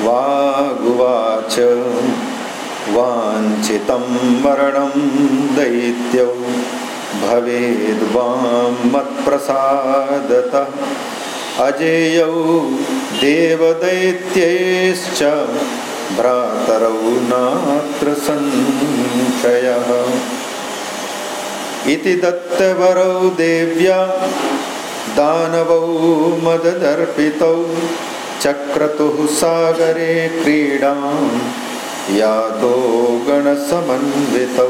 वागुवाच। वाञ्छितं मरणं दैत्यौ। भवेद्वां मत्प्रसादतः। अजेयौ देवदैत्यैश्च। भ्रातरौ नात्र संशयः। इति दत्तवरौ देव्या। दानवौ मददर्पितौ। चक्रतुः सागरे क्रीडां यादो गणसमन्वितौ।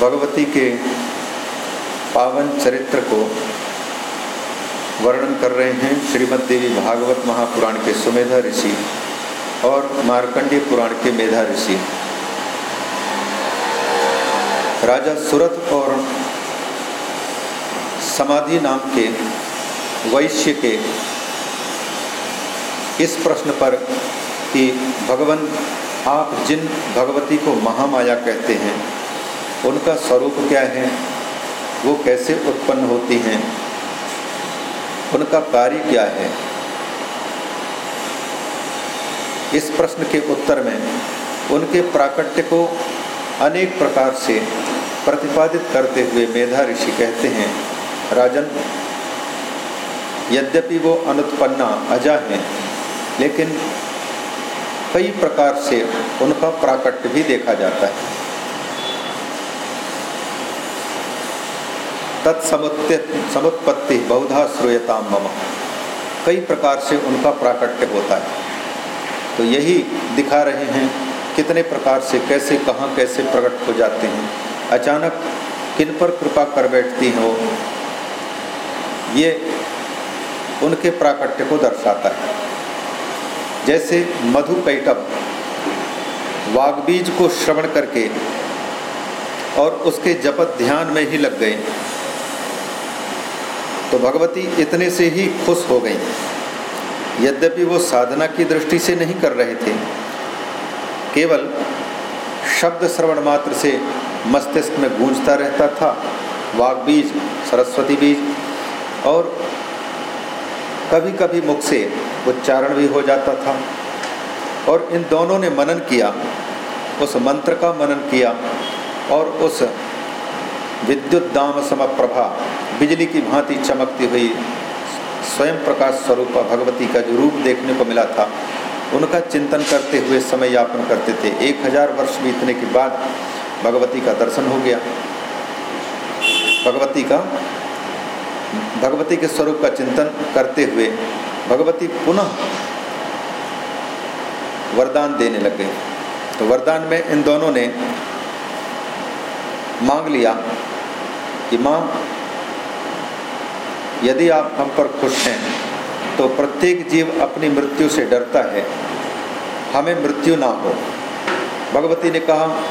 भगवती के पावन चरित्र को वर्णन कर रहे हैं श्रीमद देवी भागवत महापुराण के सुमेधा ऋषि और मार्कंडीय पुराण के मेधा ऋषि। राजा सुरथ और समाधि नाम के वैश्य के इस प्रश्न पर कि भगवान, आप जिन भगवती को महामाया कहते हैं, उनका स्वरूप क्या है? वो कैसे उत्पन्न होती हैं? उनका कार्य क्या है? इस प्रश्न के उत्तर में उनके प्राकट्य को अनेक प्रकार से प्रतिपादित करते हुए मेधा ऋषि कहते हैं राजन, यद्यपि वो अनुत्पन्ना अजा हैं, लेकिन कई प्रकार से उनका प्राकट्य भी देखा जाता है। तत्समुत्पत्ति बहुधा श्रूयता मम। कई प्रकार से उनका प्राकट्य होता है। तो यही दिखा रहे हैं कितने प्रकार से, कैसे, कहाँ, कैसे प्रकट हो जाते हैं। अचानक किन पर कृपा कर बैठती हो ये उनके प्राकट्य को दर्शाता है। जैसे मधु कैटव वागबीज को श्रवण करके और उसके जपत ध्यान में ही लग गए। तो भगवती इतने से ही खुश हो गई। यद्यपि वो साधना की दृष्टि से नहीं कर रहे थे, केवल शब्द श्रवण मात्र से मस्तिष्क में गूंजता रहता था। वाग बीज सरस्वती बीज और कभी कभी मुख से उच्चारण भी हो जाता था। और इन दोनों ने मनन किया, उस मंत्र का मनन किया और उस विद्युत दाम सम प्रभा बिजली की भांति चमकती हुई स्वयं प्रकाश स्वरूप भगवती का जो रूप देखने को मिला था, उनका चिंतन करते हुए समय यापन करते थे। एक हज़ार वर्ष बीतने के बाद भगवती का दर्शन हो गया। भगवती का भगवती के स्वरूप का चिंतन करते हुए भगवती पुनः वरदान देने लग गए तो वरदान में इन दोनों ने मांग लिया कि, माँ, यदि आप हम पर खुश हैं तो प्रत्येक जीव अपनी मृत्यु से डरता है। हमें मृत्यु ना हो। भगवती ने कहा,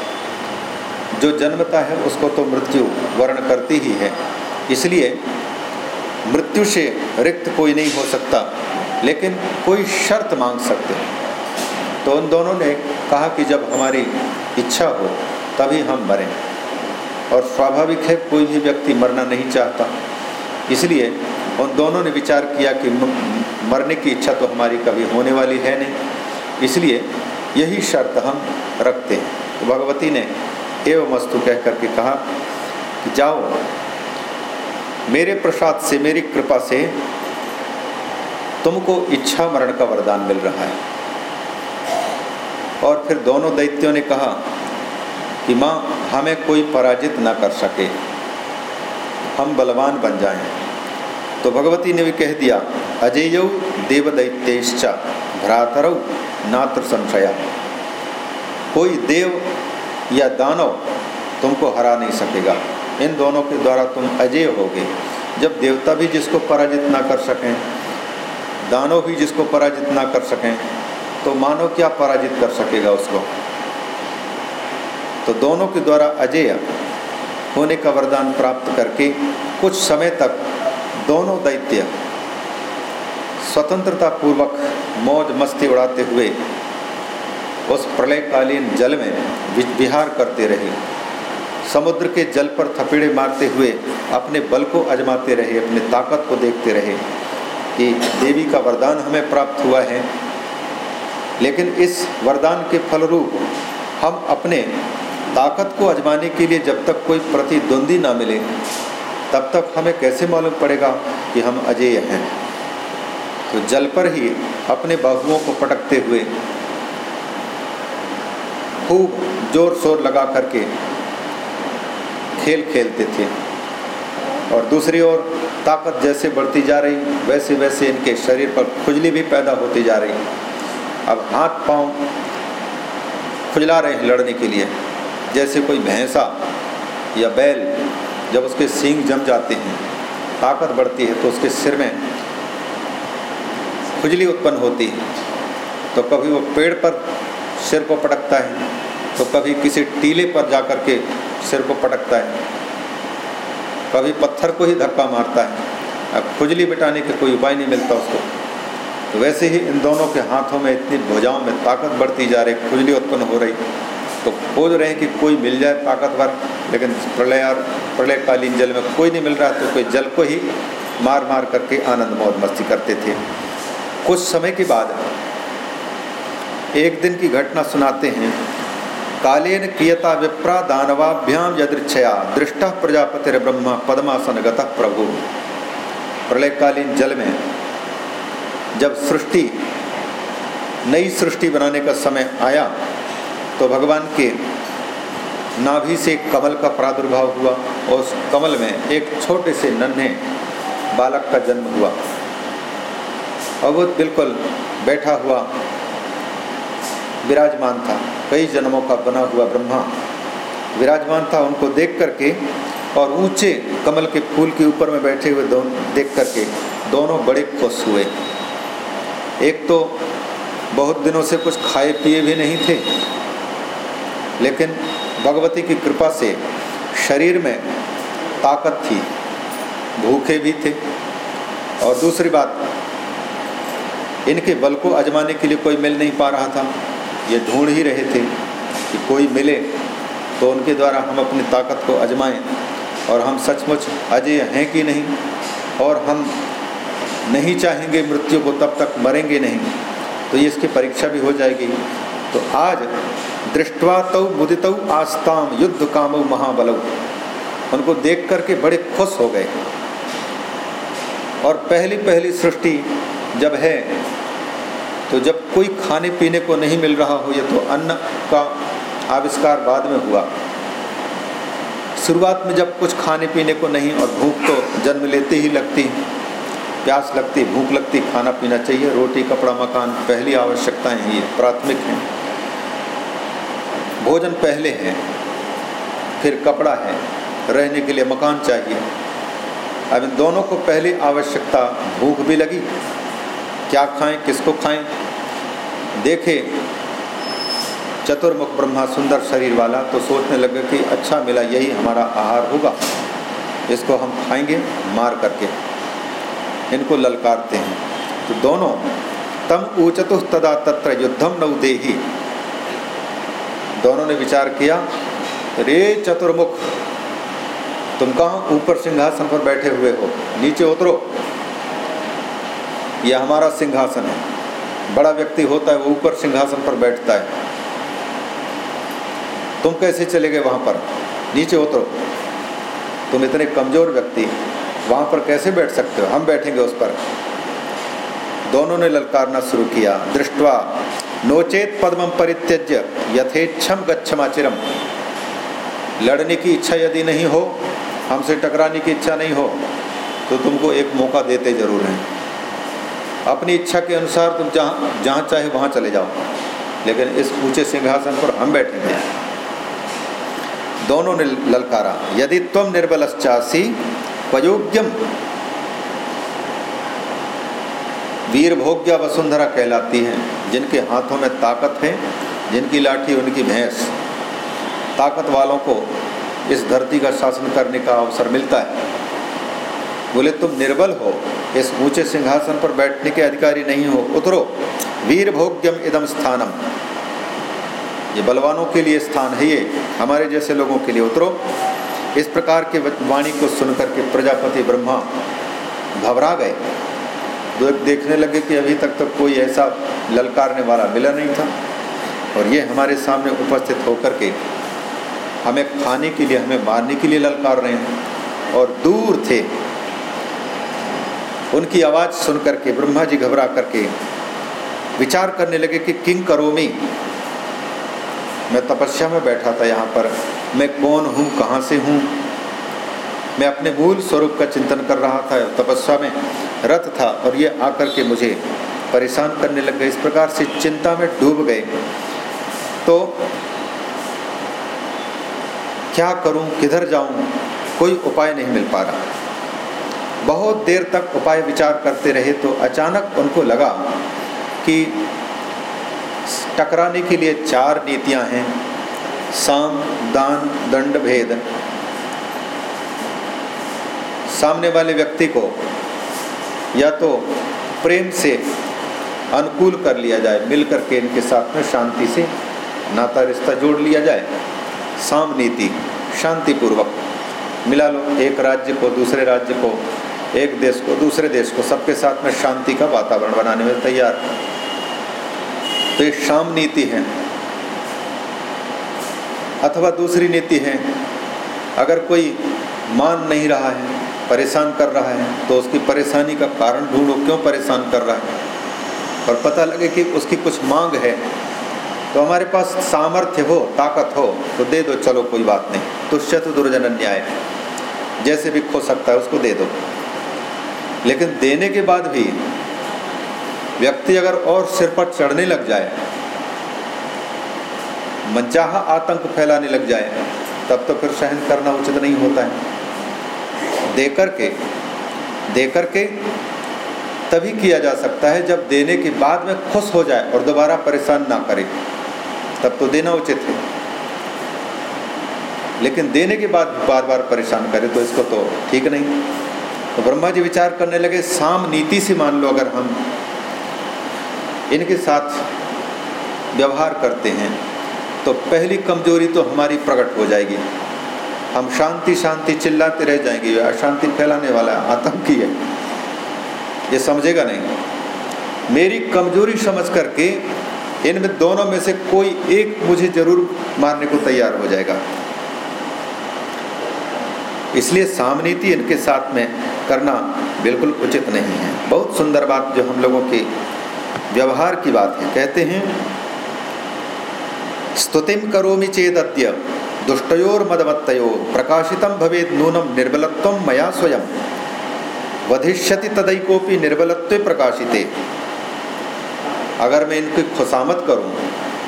जो जन्मता है, उसको तो मृत्यु वर्ण करती ही है। इसलिए मृत्यु से रिक्त कोई नहीं हो सकता, लेकिन कोई शर्त मांग सकते। तो उन दोनों ने कहा कि जब हमारी इच्छा हो, तभी हम मरें। और स्वाभाविक है, कोई भी व्यक्ति मरना नहीं चाहता। इसलिए उन दोनों ने विचार किया कि मरने की इच्छा तो हमारी कभी होने वाली है नहीं। इसलिए यही शर्त हम रखते हैं। तो भगवती ने एवं वस्तु कह करके कहा कि जाओ मेरे प्रसाद से, मेरी कृपा से तुमको इच्छा मरण का वरदान मिल रहा है। और फिर दोनों दैत्यों ने कहा कि माँ, हमें कोई पराजित ना कर सके। हम बलवान बन जाएँ। तो भगवती ने भी कह दिया, अजेय देवदैत्यश्चा भ्रातरौ नात्र संशया। कोई देव या दानव तुमको हरा नहीं सकेगा। इन दोनों के द्वारा तुम अजय होगे। जब देवता भी जिसको पराजित ना कर सकें, दानव भी जिसको पराजित ना कर सकें तो मानव क्या पराजित कर सकेगा उसको? तो दोनों के द्वारा अजय होने का वरदान प्राप्त करके कुछ समय तक दोनों दैत्य स्वतंत्रता पूर्वक मौज मस्ती उड़ाते हुए उस प्रलयकालीन जल में विहार करते रहे। समुद्र के जल पर थपेड़े मारते हुए अपने बल को अजमाते रहे, अपने ताकत को देखते रहे कि देवी का वरदान हमें प्राप्त हुआ है। लेकिन इस वरदान के फलरूप हम अपने ताकत को अजमाने के लिए जब तक कोई प्रतिद्वंदी ना मिले, तब तक हमें कैसे मालूम पड़ेगा कि हम अजेय हैं? तो जल पर ही अपने बाहुओं को पटकते हुए खूब ज़ोर शोर लगा करके खेल खेलते थे। और दूसरी ओर ताकत जैसे बढ़ती जा रही, वैसे वैसे इनके शरीर पर खुजली भी पैदा होती जा रही। अब हाथ पाँव खुजला रहे हैं लड़ने के लिए। जैसे कोई भैंसा या बैल जब उसके सींग जम जाते हैं, ताकत बढ़ती है तो उसके सिर में खुजली उत्पन्न होती है। तो कभी वो पेड़ पर सिर को पटकता है तो कभी किसी टीले पर जाकर के सिर को पटकता है। कभी पत्थर को ही धक्का मारता है। अब खुजली मिटाने के कोई उपाय नहीं मिलता उसको। तो वैसे ही इन दोनों के हाथों में इतनी भुजाओं में ताकत बढ़ती जा रही, खुजली उत्पन्न हो रही। तो खोज रहे हैं कि कोई मिल जाए ताकतवर, लेकिन प्रलय और प्रलयकालीन जल में कोई नहीं मिल रहा तो कोई जल को ही मार मार करके आनंद मौज मस्ती करते थे। कुछ समय के बाद एक दिन की घटना सुनाते हैं। कालेन कियता विप्रा दानवाभ्याम यदृक्षया दृष्ट प्रजापति ब्रह्म पद्मासन प्रभु। प्रलयकालीन जल में जब सृष्टि, नई सृष्टि बनाने का समय आया तो भगवान के नाभि से कमल का प्रादुर्भाव हुआ और उस कमल में एक छोटे से नन्हे बालक का जन्म हुआ। और वो बिल्कुल बैठा हुआ, विराजमान था। कई जन्मों का बना हुआ ब्रह्मा। विराजमान था उनको देख करके और ऊँचे कमल के फूल के ऊपर में बैठे हुए दोनों, देख करके दोनों बड़े खुश हुए। एक तो बहुत दिनों से कुछ खाए पिए भी नहीं थे, लेकिन भगवती की कृपा से शरीर में ताकत थी, भूखे भी थे। और दूसरी बात, इनके बल को आजमाने के लिए कोई मिल नहीं पा रहा था। ये ढूंढ ही रहे थे कि कोई मिले तो उनके द्वारा हम अपनी ताकत को आजमाएँ और हम सचमुच अजय हैं कि नहीं और हम नहीं चाहेंगे मृत्यु को तब तक मरेंगे नहीं। तो ये इसकी परीक्षा भी हो जाएगी। तो आज दृष्टवा तव मुदित आस्ताम युद्ध काम महाबल। उनको देख करके बड़े खुश हो गए। और पहली पहली सृष्टि जब है तो जब कोई खाने पीने को नहीं मिल रहा हो, ये तो अन्न का आविष्कार बाद में हुआ। शुरुआत में जब कुछ खाने पीने को नहीं और भूख तो जन्म लेते ही लगती, प्यास लगती, भूख लगती, खाना पीना चाहिए, रोटी, कपड़ा, मकान, पहली आवश्यकताएँ हैं ये प्राथमिक हैं। भोजन पहले है, फिर कपड़ा है, रहने के लिए मकान चाहिए। अब इन दोनों को पहली आवश्यकता भूख भी लगी क्या खाएँ, किसको खाएँ? देखे, चतुर्मुख ब्रह्मा सुंदर शरीर वाला तो सोचने लगे कि अच्छा मिला, यही हमारा आहार होगा। इसको हम खाएँगे मार करके। इनको ललकारते हैं। तो दोनों, तम ऊचतु तदा तत्र युद्धम नौ देही। दोनों ने विचार किया, रे चतुर्मुख, तुम कहाँ ऊपर सिंहासन पर बैठे हुए हो? नीचे उतरो। यह हमारा सिंहासन है। बड़ा व्यक्ति होता है, वो ऊपर सिंहासन पर बैठता है। तुम कैसे चले गए वहाँ पर? नीचे उतरो। तुम इतने कमज़ोर व्यक्ति वहाँ पर कैसे बैठ सकते हो? हम बैठेंगे उस पर। दोनों ने ललकारना शुरू किया। दृष्टवा, नोचेत पद्म परित्यज्य यथेच्छम गच्छमाचिरम। लड़ने की इच्छा यदि नहीं हो, हमसे टकराने की इच्छा नहीं हो तो तुमको एक मौका देते ज़रूर हैं। अपनी इच्छा के अनुसार तुम जहाँ जहाँ चाहे वहाँ चले जाओ। लेकिन इस ऊँचे सिंहासन पर हम बैठेंगे। दोनों ने ललकारा, यदि तुम निर्बलश्चासी, पयोग्यम। वीर भोग्या वसुंधरा कहलाती हैं, जिनके हाथों में ताकत है, जिनकी लाठी उनकी भैंस। ताकत वालों को इस धरती का शासन करने का अवसर मिलता है। बोले, तुम निर्बल हो। इस ऊँचे सिंहासन पर बैठने के अधिकारी नहीं हो। उतरो। वीर भोग्यम इदम स्थानम। ये बलवानों के लिए स्थान है ये। हमारे जैसे लोगों के लिए उतरो। इस प्रकार के वाणी को सुनकर के प्रजापति ब्रह्मा घबरा गए। देखने लगे कि अभी तक तो कोई ऐसा ललकारने वाला मिला नहीं था। और ये हमारे सामने उपस्थित होकर के हमें खाने के लिए, हमें मारने के लिए ललकार रहे हैं। और दूर थे। उनकी आवाज़ सुन करके ब्रह्मा जी घबरा करके विचार करने लगे कि किंग करोमी, मैं तपस्या में बैठा था यहाँ पर। मैं कौन हूँ? कहाँ से हूँ? मैं अपने मूल स्वरूप का चिंतन कर रहा था। तपस्या में रथ था और ये आकर के मुझे परेशान करने लग गए। इस प्रकार से चिंता में डूब गए। तो क्या करूँ? किधर जाऊँ? कोई उपाय नहीं मिल पा रहा। बहुत देर तक उपाय विचार करते रहे तो अचानक उनको लगा कि टकराने के लिए चार नीतियाँ हैं। साम, दान, दंड, भेद। सामने वाले व्यक्ति को या तो प्रेम से अनुकूल कर लिया जाए मिल करके इनके साथ में शांति से नाता रिश्ता जोड़ लिया जाए। साम नीति, शांतिपूर्वक। मिला लो एक राज्य को, दूसरे राज्य को। एक देश को, दूसरे देश को सबके साथ में शांति का वातावरण बनाने में तैयार। तो ये शाम नीति है, अथवा दूसरी नीति है, अगर कोई मान नहीं रहा है, परेशान कर रहा है तो उसकी परेशानी का कारण ढूंढो, क्यों परेशान कर रहा है? और पता लगे कि उसकी कुछ मांग है तो हमारे पास सामर्थ्य हो, ताकत हो तो दे दो, चलो कोई बात नहीं। तुष्यत दुर्जन न्याय जैसे भी खो सकता है, उसको दे दो। लेकिन देने के बाद भी व्यक्ति अगर और सिर पर चढ़ने लग जाए, मनचाहा आतंक फैलाने लग जाए, तब तो फिर सहन करना उचित नहीं होता है। दे करके दे करके तभी किया जा सकता है जब देने के बाद में खुश हो जाए और दोबारा परेशान ना करे। तब तो देना उचित है। लेकिन देने के बाद बार बार परेशान करे तो इसको तो ठीक नहीं। तो ब्रह्मा जी विचार करने लगे, साम नीति से मान लो अगर हम इनके साथ व्यवहार करते हैं तो पहली कमज़ोरी तो हमारी प्रकट हो जाएगी। हम शांति शांति चिल्लाते रह जाएँगे अशांति फैलाने वाला आतंकी है। ये समझेगा नहीं। मेरी कमज़ोरी समझ करके इनमें दोनों में से कोई एक मुझे ज़रूर मारने को तैयार हो जाएगा। इसलिए सामनीति इनके साथ में करना बिल्कुल उचित नहीं है। बहुत सुंदर बात जो हम लोगों के व्यवहार की बात है। कहते हैं स्तुतिम करोमि चेदद्य दुष्टयोर मदमत्तयो प्रकाशितम भवेद नूनम निर्बलत्व मया स्वयं। वधिष्यति तदैकोपि निर्बलत्व प्रकाशिते। अगर मैं इनकी खुशामत करूँ,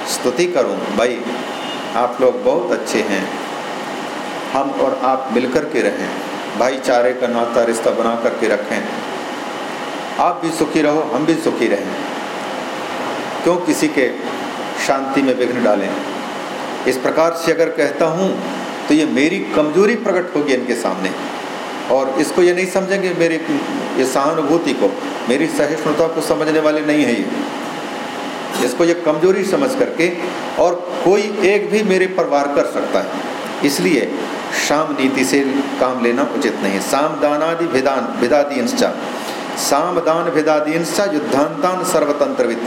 स्तुति करूँ, भाई, आप लोग बहुत अच्छे हैं। हम और आप मिलकर के रहें, भाईचारे का नाता रिश्ता बना करके रखें। आप भी सुखी रहो, हम भी सुखी रहें। क्यों किसी के शांति में विघ्न डालें? इस प्रकार से अगर कहता हूँ तो ये मेरी कमज़ोरी प्रकट होगी इनके सामने। और इसको ये नहीं समझेंगे मेरी, ये सहानुभूति को, मेरी सहिष्णुता को समझने वाले नहीं है ये। इसको ये कमज़ोरी समझ करके और कोई एक भी मेरे पर वार कर सकता है। इसलिए शाम नीति से काम लेना उचित नहीं साम दानादि भेदान, भेदादींश्चा। साम दान भेदादींश्चा युद्धांतान सर्वतंत्रविद।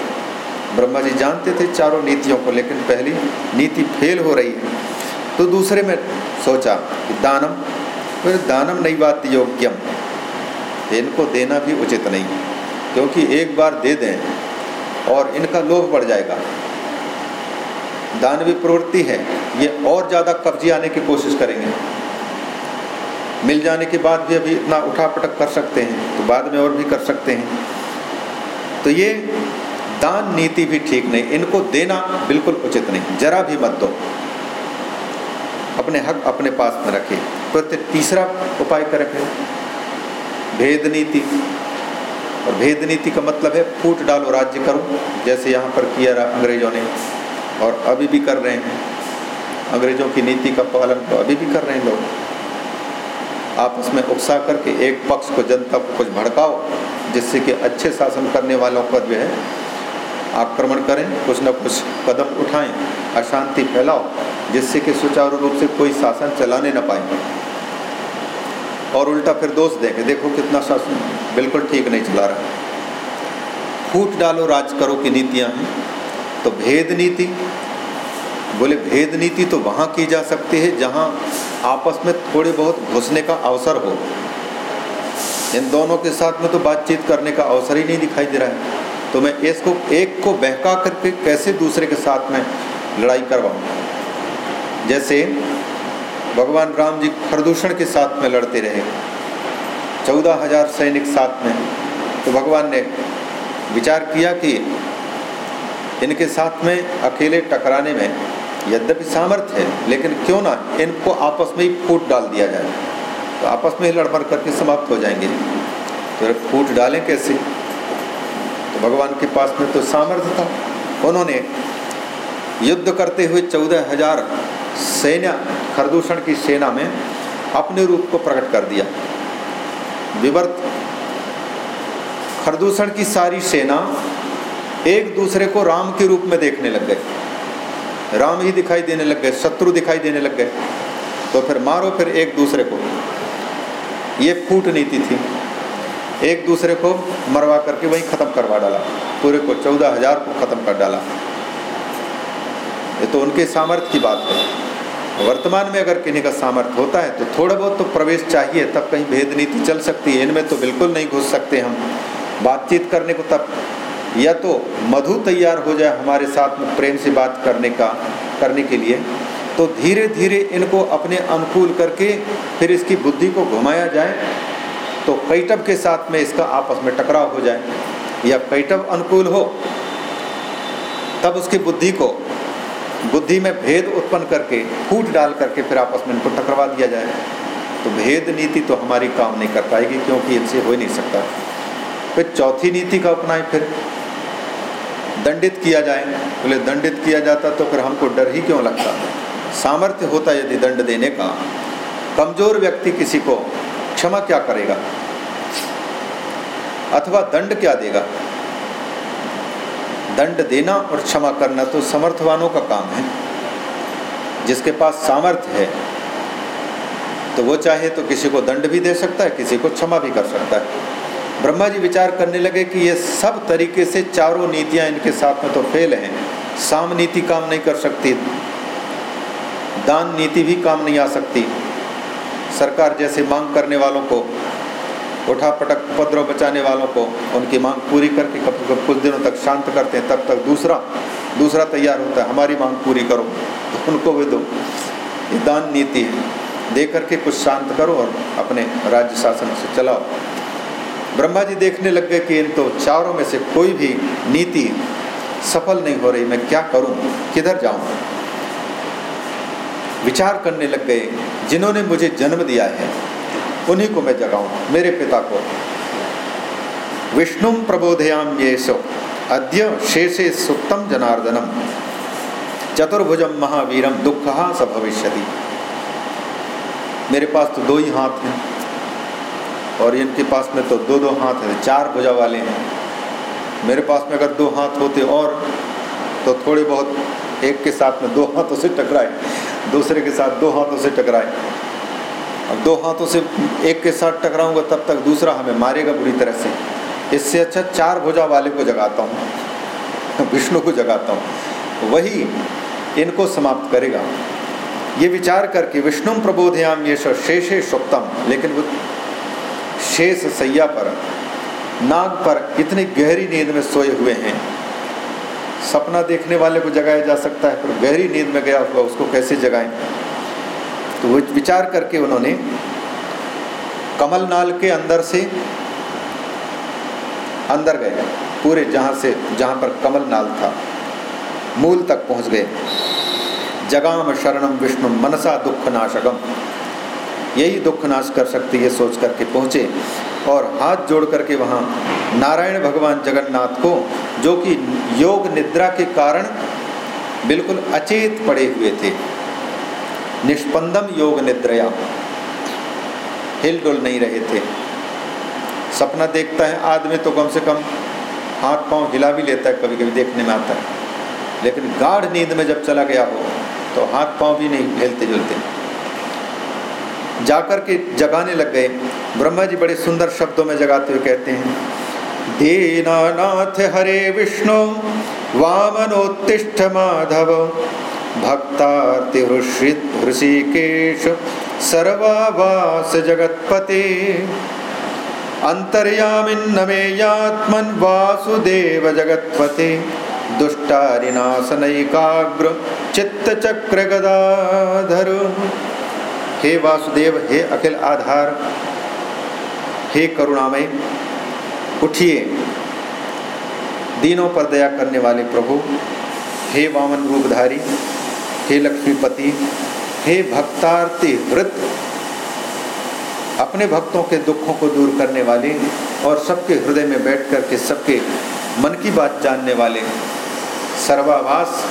ब्रह्मा जी जानते थे चारों नीतियों को, लेकिन पहली नीति फेल हो रही है। तो दूसरे में सोचा कि दानम, फिर दानम नहीं बात योग्यम। इनको देना भी उचित नहीं, क्योंकि एक बार दे दें और इनका लोभ बढ़ जाएगा। दानवी प्रवृत्ति है, ये और ज़्यादा कब्जे आने की कोशिश करेंगे। मिल जाने के बाद भी अभी इतना उठा पटक कर सकते हैं तो बाद में और भी कर सकते हैं। तो ये दान नीति भी ठीक नहीं, इनको देना बिल्कुल उचित नहीं, जरा भी मत दो। अपने हक अपने पास में रखे प्रति तीसरा उपाय कर रखे भेद नीति। और भेद नीति का मतलब है फूट डालो, राज्य करो, जैसे यहाँ पर किया अंग्रेज़ों ने। और अभी भी कर रहे हैं। अंग्रेज़ों की नीति का पालन तो अभी भी कर रहे हैं लोग। आपस में उकसा करके एक पक्ष को, जनता को कुछ भड़काओ, जिससे कि अच्छे शासन करने वालों पर जो है आक्रमण करें, कुछ न कुछ कदम उठाएँ, अशांति फैलाओ, जिससे कि सुचारू रूप से कोई शासन चलाने ना पाए। और उल्टा फिर दोष देंगे देखो कितना शासन बिल्कुल ठीक नहीं चला रहा। फूट डालो, राज करो की नीतियाँ हैं। तो भेद नीति। बोले, भेद नीति तो वहाँ की जा सकती है जहाँ आपस में थोड़े बहुत घुसने का अवसर हो। इन दोनों के साथ में तो बातचीत करने का अवसर ही नहीं दिखाई दे रहा है। तो मैं इसको, एक को बहका करके कैसे दूसरे के साथ में लड़ाई करवाऊँ? जैसे भगवान राम जी प्रदूषण के साथ में लड़ते रहे, चौदह हज़ार सैनिक साथ में तो भगवान ने विचार किया कि इनके साथ में अकेले टकराने में यद्यपि सामर्थ्य है, लेकिन क्यों ना इनको आपस में ही फूट डाल दिया जाए। तो आपस में ही लड़मड़ करके समाप्त हो जाएँगे। तो फूट डालें कैसे? तो भगवान के पास में तो सामर्थ्य था। उन्होंने युद्ध करते हुए चौदह हज़ार सेना खरदूषण की सेना में अपने रूप को प्रकट कर दिया। विवर्त खरदूषण की सारी सेना एक दूसरे को राम के रूप में देखने लग गए। राम ही दिखाई देने लग गए, शत्रु दिखाई देने लग गए। तो फिर मारो फिर एक दूसरे को। ये फूट नीति थी। एक दूसरे को मरवा करके वहीं ख़त्म करवा डाला। पूरे को चौदह हज़ार को ख़त्म कर डाला। ये तो उनके सामर्थ्य की बात है। वर्तमान में अगर किन्हीं का सामर्थ्य होता है तो थोड़ा बहुत तो प्रवेश चाहिए, तब कहीं भेद नीति चल सकती है। इनमें तो बिल्कुल नहीं घुस सकते हम। बातचीत करने को तब या तो मधु तैयार हो जाए हमारे साथ में प्रेम से बात करने का, करने के लिए तो धीरे धीरे इनको अपने अनुकूल करके फिर इसकी बुद्धि को घुमाया जाए तो कैटव के साथ में इसका आपस में टकराव हो जाए। या कैटव अनुकूल हो, तब उसकी बुद्धि को, बुद्धि में भेद उत्पन्न करके, फूट डाल करके फिर आपस में इनको टकरवा दिया जाए। तो भेद नीति तो हमारी काम नहीं कर पाएगी क्योंकि इनसे हो ही नहीं सकता। फिर चौथी नीति का अपनाएँ फिर। दंडित किया जाए, बोले, दंडित किया जाता तो फिर हमको डर ही क्यों लगता? सामर्थ्य होता यदि दंड देने का। कमज़ोर व्यक्ति किसी को क्षमा क्या करेगा? अथवा दंड क्या देगा? दंड देना और क्षमा करना तो समर्थवानों का काम है। जिसके पास सामर्थ्य है तो वो चाहे तो किसी को दंड भी दे सकता है, किसी को क्षमा भी कर सकता है। ब्रह्मा जी विचार करने लगे कि ये सब तरीके से चारों नीतियाँ इनके साथ में तो फेल हैं। साम नीति काम नहीं कर सकती। दान नीति भी काम नहीं आ सकती। सरकार जैसे मांग करने वालों को उठा पटक उपद्रव बचाने वालों को, उनकी मांग पूरी करके कब कुछ दिनों तक शांत करते हैं, तब तक दूसरा दूसरा तैयार होता है। हमारी मांग पूरी करो तो उनको भी दो। ये दान नीति है। दे करके कुछ शांत करो और अपने राज्य शासन से चलाओ। ब्रह्मा जी देखने लग गए कि इन तो चारों में से कोई भी नीति सफल नहीं हो रही, मैं क्या करूँ? किधर जाऊँ? विचार करने लग गए, जिन्होंने मुझे जन्म दिया है, उन्हीं को मैं जगाऊं, मेरे पिता को। विष्णु प्रबोधयाम ये सो, अद्य शेषे सुप्तम जनार्दनम चतुर्भुजम महावीरम दुख स भविष्य मेरे पास तो दो ही हाथ हैं। और इनके पास में तो दो दो हाथ हैं, चार भुजा वाले हैं। मेरे पास में अगर दो हाथ होते और तो थोड़े बहुत एक के साथ में दो हाथों से टकराए, दूसरे के साथ दो हाथों से टकराए। अब दो हाथों से एक के साथ टकराऊँगा, तब तक दूसरा हमें मारेगा बुरी तरह से। इससे अच्छा चार भुजा वाले को जगाता हूँ, विष्णु को जगाता हूँ। वही इनको समाप्त करेगा। ये विचार करके विष्णु प्रबोधयाम ये शेषे सुप्तम लेकिन वो शेष सैया पर, नाग पर इतनी गहरी नींद में सोए हुए हैं। सपना देखने वाले को जगाया जा सकता है, पर गहरी नींद में गया हुआ उसको कैसे जगाएँ? तो विचार करके उन्होंने कमल नाल के अंदर से अंदर गए, पूरे जहाँ से, जहाँ पर कमल नाल था, मूल तक पहुँच गए। जगाम शरणम विष्णु मनसा दुख नाशकम। यही दुख नाश कर सकती है सोच करके पहुँचे। और हाथ जोड़ करके वहाँ नारायण भगवान जगन्नाथ को, जो कि योग निद्रा के कारण बिल्कुल अचेत पड़े हुए थे। निष्पंदम योग निद्रया। हिल डुल नहीं रहे थे। सपना देखता है, आदमी तो कम से कम हाथ पाँव हिला भी लेता है कभी कभी देखने में आता है। लेकिन गाढ़ नींद में जब चला गया हो तो हाथ पाँव भी नहीं हिलते जुलते जाकर के जगाने लग गए। ब्रह्मा जी बड़े सुंदर शब्दों में जगाते हुए कहते हैं, दीनानाथ हरे विष्णु, वामनोत्तिष्ठ माधव भक्तार्तिहृषिकेश सर्वावास जगत्पते अंतर्यामिन्न मे यात्मन वासुदेव जगत्पते, दुष्टारिनाशनैकाग्र चित्तचक्र गदाधर हे वासुदेव, हे अखिल आधार, हे करुणामय, उठिए। दीनों पर दया करने वाले प्रभु, हे वामन रूपधारी, हे लक्ष्मीपति, हे भक्तार्थी वृत अपने भक्तों के दुखों को दूर करने वाले और सबके हृदय में बैठ कर के सबके मन की बात जानने वाले, सर्वावास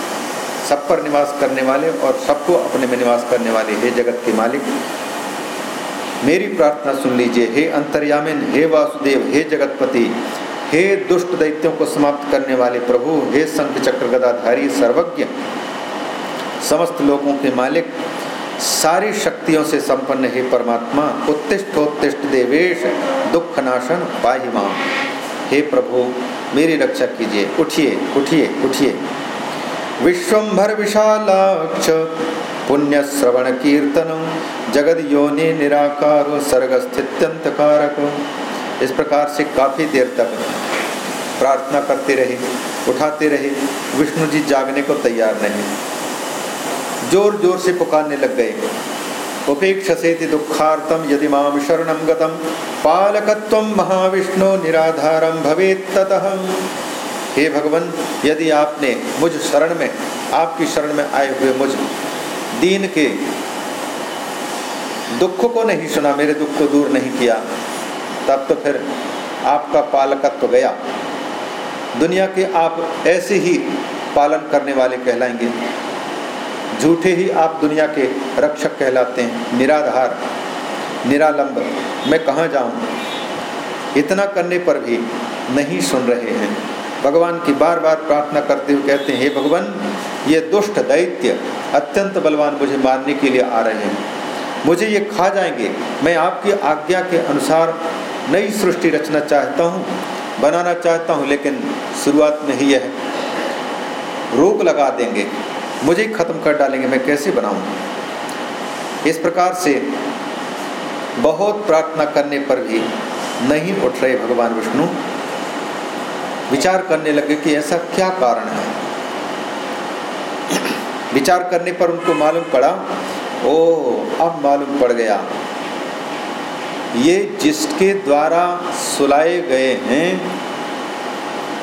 सब पर निवास करने वाले और सबको अपने में निवास करने वाले हे जगत के मालिक। मेरी प्रार्थना सुन लीजिए, हे अंतर्यामिन, हे वासुदेव, हे जगतपति, हे दुष्ट दैत्यों को समाप्त करने वाले प्रभु, हे संत चक्र गदाधारी सर्वज्ञ, समस्त लोगों के मालिक, सारी शक्तियों से संपन्न हे परमात्मा, उत्तिष्ठ उत्तिष्ठ देवेश, दुख नाशन पाहिमा हे प्रभु, मेरी रक्षा कीजिए। उठिए उठिए उठिए। विश्वभर विशालाक्ष पुण्य श्रवण कीर्तन जगद योनि निराकार सर्ग स्थित्यंत कारक इस प्रकार से काफ़ी देर तक प्रार्थना करते रहे, उठाते रहे, विष्णु जी जागने को तैयार नहीं। ज़ोर ज़ोर से पुकारने लग गए। उपेक्षसेति दुखार्तम यदि माम शरण गतम, पालकत्व महाविष्णु निराधारम भवेत ततः। हे भगवान, यदि आपने मुझ शरण में, आपकी शरण में आए हुए मुझ दीन के दुख को नहीं सुना, मेरे दुख को दूर नहीं किया, तब तो फिर आपका पालकत्व तो गया। दुनिया के आप ऐसे ही पालन करने वाले कहलाएँगे। झूठे ही आप दुनिया के रक्षक कहलाते हैं। निराधार, निरालंब, मैं कहाँ जाऊँ? इतना करने पर भी नहीं सुन रहे हैं। भगवान की बार बार प्रार्थना करते हुए कहते हैं, हे भगवान, ये दुष्ट दैत्य अत्यंत बलवान मुझे मारने के लिए आ रहे हैं। मुझे ये खा जाएँगे। मैं आपकी आज्ञा के अनुसार नई सृष्टि रचना चाहता हूँ, बनाना चाहता हूँ, लेकिन शुरुआत में ही यह रोक लगा देंगे। मुझे ख़त्म कर डालेंगे। मैं कैसे बनाऊँ? इस प्रकार से बहुत प्रार्थना करने पर भी नहीं उठ रहे भगवान विष्णु। विचार करने लगे कि ऐसा क्या कारण है। विचार करने पर उनको मालूम पड़ा ओ अब मालूम पड़ गया। ये जिसके द्वारा सुलाए गए हैं,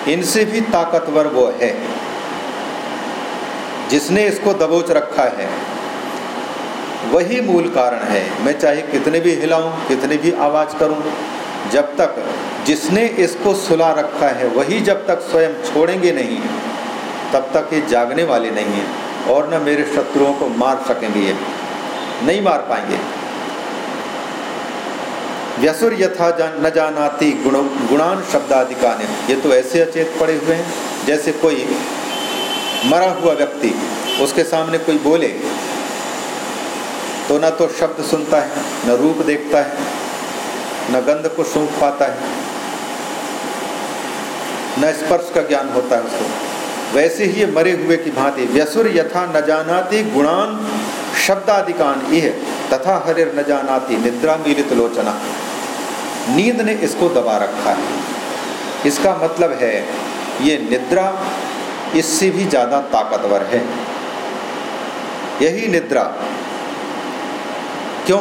इनसे भी ताकतवर वो है। जिसने इसको दबोच रखा है, वही मूल कारण है। मैं चाहे कितने भी हिलाऊं, कितने भी आवाज़ करूँ जब तक जिसने इसको सुला रखा है, वही जब तक स्वयं छोड़ेंगे नहीं, तब तक ये जागने वाले नहीं हैं और न मेरे शत्रुओं को मार सकेंगे ये, नहीं मार पाएँगे। व्यसुर यथा जान न जानाती गुण, गुणान शब्दाधिका ने ये तो ऐसे अचेत पड़े हुए हैं, जैसे कोई मरा हुआ व्यक्ति उसके सामने कोई बोले तो न तो शब्द सुनता है, न रूप देखता है न गंध को सूंघ पाता है, न स्पर्श का ज्ञान होता है उसको। वैसे ही ये मरे हुए की भांति, व्यसुर यथा न जानाती गुणान शब्दादिकान यह तथा हरिर न जानाती निद्रा मीलित लोचना। नींद ने इसको दबा रखा है। इसका मतलब है, ये निद्रा इससे भी ज़्यादा ताकतवर है। यही निद्रा क्यों?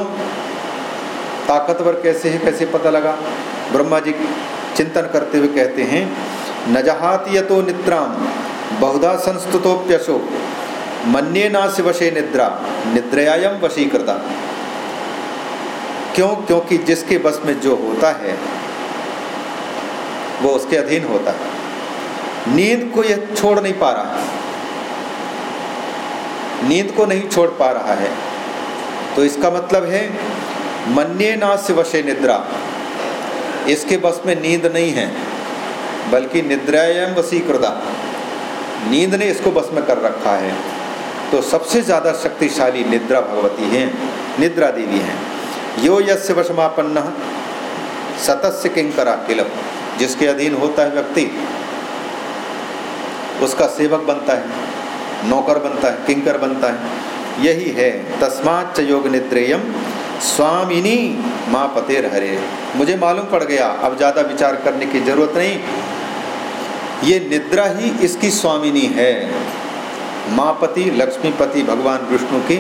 ताकतवर कैसे है, कैसे पता लगा? ब्रह्मा जी चिंतन करते हुए कहते हैं, नजहात यतो निद्राम बहुधा संस्तुतोप्यशो मन्ये नास्य वशे निद्रा निद्रयायम वशीकृता। क्यों? क्योंकि जिसके बस में जो होता है, वो उसके अधीन होता है। नींद को यह छोड़ नहीं पा रहा नींद को नहीं छोड़ पा रहा है। तो इसका मतलब है मन्ये नास्य वशे निद्रा। इसके बस में नींद नहीं है, बल्कि निद्रायम वसीकृता। नींद ने इसको बस में कर रखा है। तो सबसे ज़्यादा शक्तिशाली निद्रा भगवती हैं, निद्रा देवी हैं। यो यस्य वशमापन्न सतस्य किंकरा किल जिसके अधीन होता है व्यक्ति। उसका सेवक बनता है, नौकर बनता है, किंकर बनता है। यही है तस्माच योग निद्रेयम स्वामिनी, माँ पतेर हरे। मुझे मालूम पड़ गया, अब ज़्यादा विचार करने की ज़रूरत नहीं। ये निद्रा ही इसकी स्वामिनी है। मापति, लक्ष्मीपति, भगवान विष्णु की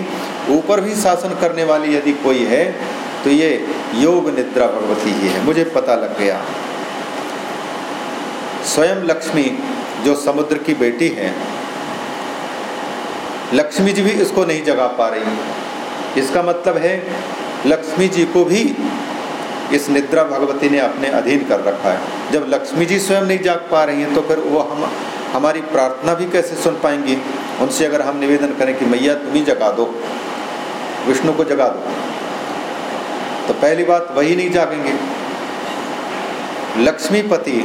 ऊपर भी शासन करने वाली यदि कोई है तो ये योग निद्रा भगवती ही है। मुझे पता लग गया। स्वयं लक्ष्मी, जो समुद्र की बेटी है, लक्ष्मी जी भी इसको नहीं जगा पा रही। इसका मतलब है लक्ष्मी जी को भी इस निद्रा भगवती ने अपने अधीन कर रखा है। जब लक्ष्मी जी स्वयं नहीं जाग पा रही हैं तो फिर वो हम, हमारी प्रार्थना भी कैसे सुन पाएँगी? उनसे अगर हम निवेदन करें कि मैया तुम ही जगा दो, विष्णु को जगा दो तो पहली बात वही नहीं जागेंगे। लक्ष्मीपति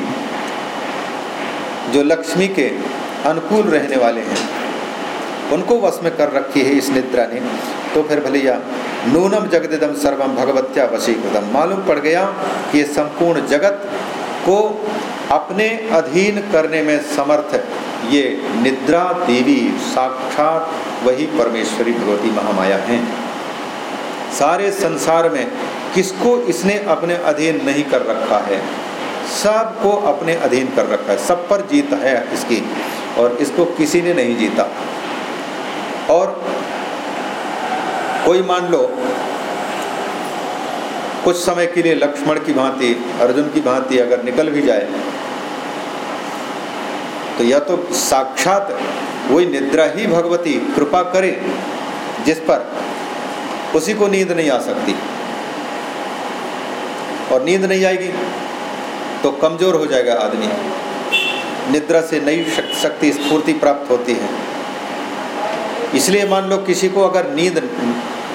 जो लक्ष्मी के अनुकूल रहने वाले हैं, उनको वश में कर रखी है इस निद्रा ने तो फिर भैया नूनम जगदिदम सर्वम भगवत्या वशीकृतम मालूम पड़ गया कि ये संपूर्ण जगत को अपने अधीन करने में समर्थ ये निद्रा देवी साक्षात वही परमेश्वरी भगवती महामाया हैं। सारे संसार में किसको इसने अपने अधीन नहीं कर रखा है? सबको अपने अधीन कर रखा है। सब पर जीत है इसकी, और इसको किसी ने नहीं जीता। और कोई मान लो, कुछ समय के लिए लक्ष्मण की भांति, अर्जुन की भांति अगर निकल भी जाए तो या तो साक्षात वही निद्रा ही भगवती कृपा करे, जिस पर उसी को नींद नहीं आ सकती। और नींद नहीं आएगी तो कमज़ोर हो जाएगा आदमी। निद्रा से नई शक्ति, स्फूर्ति प्राप्त होती है। इसलिए मान लो किसी को अगर नींद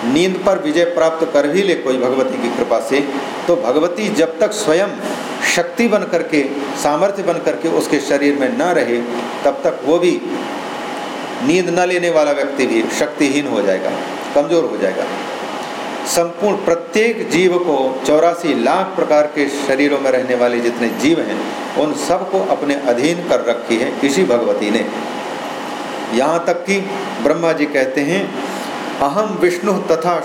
नींद पर विजय प्राप्त कर भी ले कोई भगवती की कृपा से। तो भगवती जब तक स्वयं शक्ति बन करके, सामर्थ्य बन करके उसके शरीर में न रहे, तब तक वो भी नींद न लेने वाला व्यक्ति भी शक्तिहीन हो जाएगा, कमज़ोर हो जाएगा। संपूर्ण प्रत्येक जीव को चौरासी लाख प्रकार के शरीरों में रहने वाले जितने जीव हैं, उन सबको अपने अधीन कर रखी है इसी भगवती ने। यहाँ तक कि ब्रह्मा जी कहते हैं अहम विष्णु तथा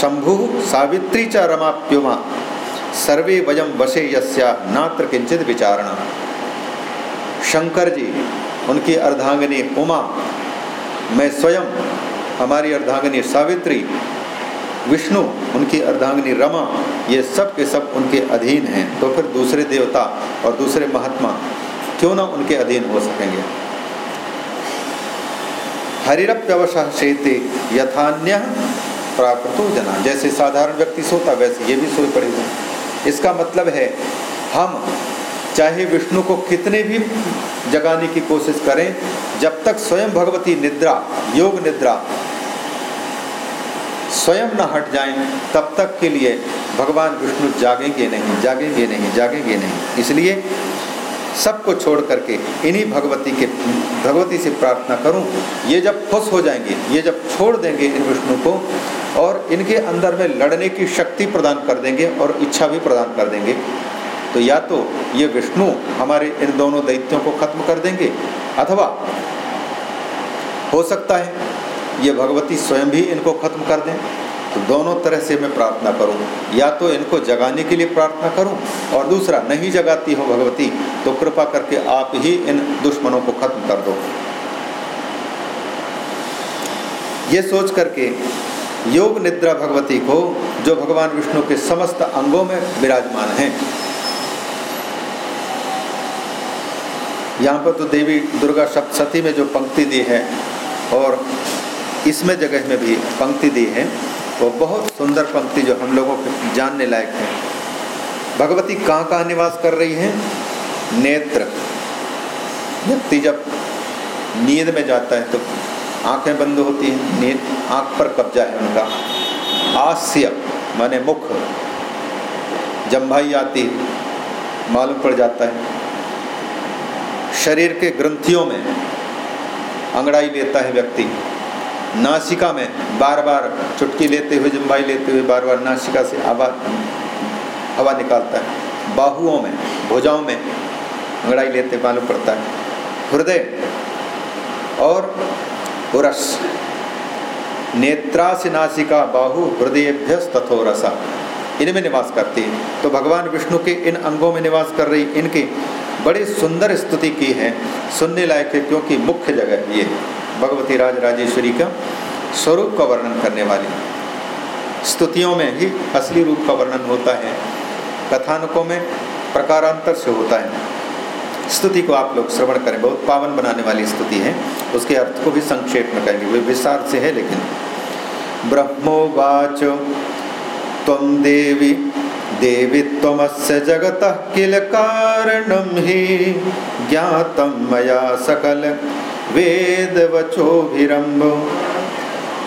शंभु सावित्री च रमाप्युमा। सर्वे वयम वसे यस्या नात्र किंचित विचारणा शंकर जी उनकी अर्धांगिनी उमा। मैं स्वयं, हमारी अर्धांगिनी सावित्री, विष्णु, उनकी अर्धांगिनी रमा, ये सब के सब उनके अधीन हैं। तो फिर दूसरे देवता और दूसरे महात्मा क्यों ना उनके अधीन हो सकेंगे? हरिप्यवशा शेते यथान्य प्राकृतो जना। जैसे साधारण व्यक्ति सोता, वैसे ये भी सोए पड़ेगा इसका मतलब है, हम चाहे विष्णु को कितने भी जगाने की कोशिश करें, जब तक स्वयं भगवती निद्रा, योग निद्रा स्वयं न हट जाएँ, तब तक के लिए भगवान विष्णु जागेंगे नहीं जागेंगे नहीं जागेंगे नहीं। इसलिए सबको छोड़ करके इन्हीं भगवती के, भगवती से प्रार्थना करूँ, ये जब खुश हो जाएँगे, ये जब छोड़ देंगे इन विष्णु को, और इनके अंदर में लड़ने की शक्ति प्रदान कर देंगे और इच्छा भी प्रदान कर देंगे। तो या तो ये विष्णु हमारे इन दोनों दैत्यों को खत्म कर देंगे, अथवा हो सकता है ये भगवती स्वयं भी इनको खत्म कर दें। तो दोनों तरह से मैं प्रार्थना करूँ। या तो इनको जगाने के लिए प्रार्थना करूँ और दूसरा नहीं जगाती हो भगवती तो कृपा करके आप ही इन दुश्मनों को खत्म कर दो। ये सोच करके योग निद्रा भगवती को, जो भगवान विष्णु के समस्त अंगों में विराजमान हैं। यहाँ पर तो देवी दुर्गा सप्तशती में जो पंक्ति दी है और इसमें जगह में भी पंक्ति दी है। वो बहुत सुंदर पंक्ति जो हम लोगों के जानने लायक है। भगवती कहाँ कहाँ निवास कर रही है? नेत्र। व्यक्ति जब नींद में जाता है तो आँखें बंद होती हैं, नींद आँख पर कब्जा है उनका। आस्य माने मुख। जम्भाई आती मालूम पड़ जाता है। शरीर के ग्रंथियों में अंगड़ाई लेता है व्यक्ति। नासिका में बार बार चुटकी लेते हुए, जम्बाई लेते हुए बार बार नासिका से हवा हवा निकालता है। बाहुओं में, भुजाओं में अंगड़ाई लेते मालूम पड़ता है। हृदय और उरस। नेत्रासी नासिका, बाहु हृदयभ्य तथोरसा इनमें निवास करती है। तो भगवान विष्णु के इन अंगों में निवास कर रही, इनकी बड़ी सुंदर स्तुति की है। सुनने लायक है, क्योंकि मुख्य जगह ये भगवती राज राजेश्वरी का स्वरूप का वर्णन करने वाली। स्तुतियों में ही असली रूप का वर्णन होता है, कथानकों में प्रकारांतर से होता है। स्तुति को आप लोग श्रवण करें, बहुत पावन बनाने वाली स्तुति है। उसके अर्थ को भी संक्षेप में कहेंगे, वे विस्तार से है लेकिन। ब्रह्मोवाच तम देवी देवी तमस्य जगत किल कारणम ही ज्ञातम मया सकल। वेद वचोभिरम्भ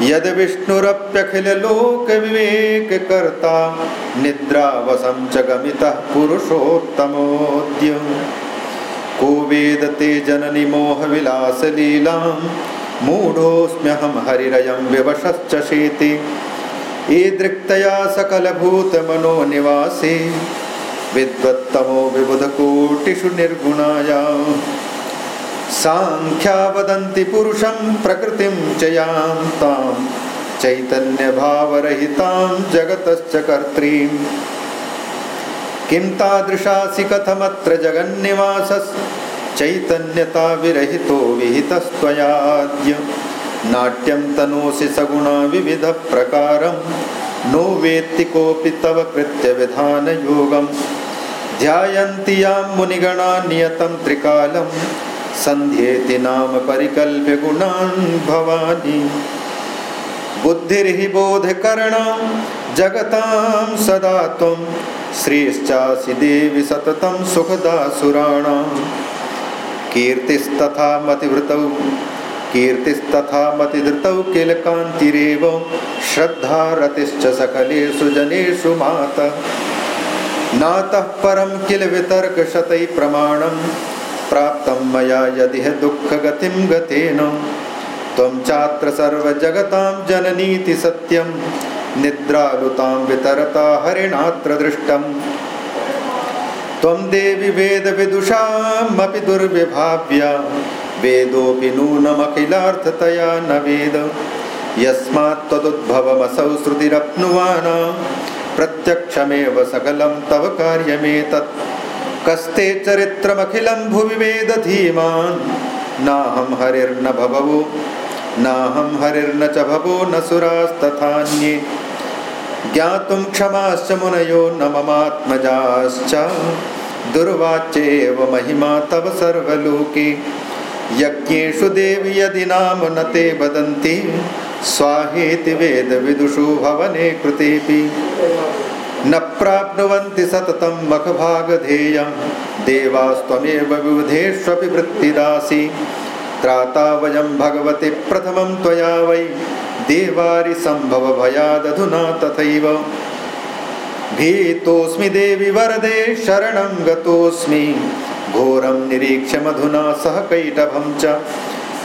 यद विष्णुरप्यखिल लोक विवेक कर्ता निद्रावसं च गमितः पुरुषोत्तमोऽद्य। को वेदते जननि मोहविलासलीलां मूढोऽस्म्यहं हरिरयं विवशश्च शेति। ईदृक्तया सकलभूतमनो निवासे। विद्वत्तमो विबुधकोटिषु निर्गुणाया सांख्या वदन्ति पुरुषं प्रकृतिं च यां तां चैतन्यभावरहितां जगतश्च कर्त्रीम् किं तादृशासि कथमत्र जगन्निवासश्चैतन्यता विरहितो विहितस्त्वयाद्य। नाट्यं तनोसि सगुणा विविधप्रकारं, नो वेत्ति कोऽपि तव कृत्यविधानयोगं ध्यायन्ति यां मुनिगणा नियतं त्रिकालं सन्ध्येति नाम परिकल्प्य गुणान् भवानी। बुद्धिर्हि बोधकरणं, जगतां सदा त्वं। श्रीश्चासि देवि सततं सुखदासुराणां। कीर्तिस्तथा मतिवृतौ, कीर्तिस्तथा मतिधृतौ किल कान्तिरेव श्रद्धा रतिश्च सकलेषु जनेषु माता। नातः परं किल वितर्कशतैः प्रमाणं प्राप्तं मया यदि दुःखगतिं गतेन। त्वं चात्र सर्वजगतां जननीति सत्यं। निद्रालुतां वितरता हरिणात्र दृष्टम् त्वं देवि वेदविदुषामपि दुर्विभाव्या। वेदोऽपि नूनमखिलार्थतया न वेद। यस्मात् त्वदुद्भवमसौ श्रुतिरप्नुवानां। प्रत्यक्षमेव सकलं तव कार्यमेतत्। कस्ते चरित्रमखिलं भुवि वेद धीमान्। नाहं हरिर्न भवो नाहं हरिर्न च भवो न सुरास्तथान्ये। ज्ञातुं क्षमाश्च मुनयो न ममात्मजाश्च। दुर्वाच्येव महिमा तव सर्वलोके। यज्ञेषु देवि यदि नाम न ते वदन्ति, स्वाहेति वेद विदुषु भवने कृतेऽपि। न प्राप्नुवन्ति सततं मखभागधेयं। देवास्त्वमेव विबुधेष्वपि वृत्तिदासि। त्राता वयं भगवति प्रथमं त्वया वै। देवारि सम्भव भयादधुना तथैव। भीतोऽस्मि देवि वरदे शरणं गतोऽस्मि। घोरं निरीक्ष्य मधुना सह कैटभं च।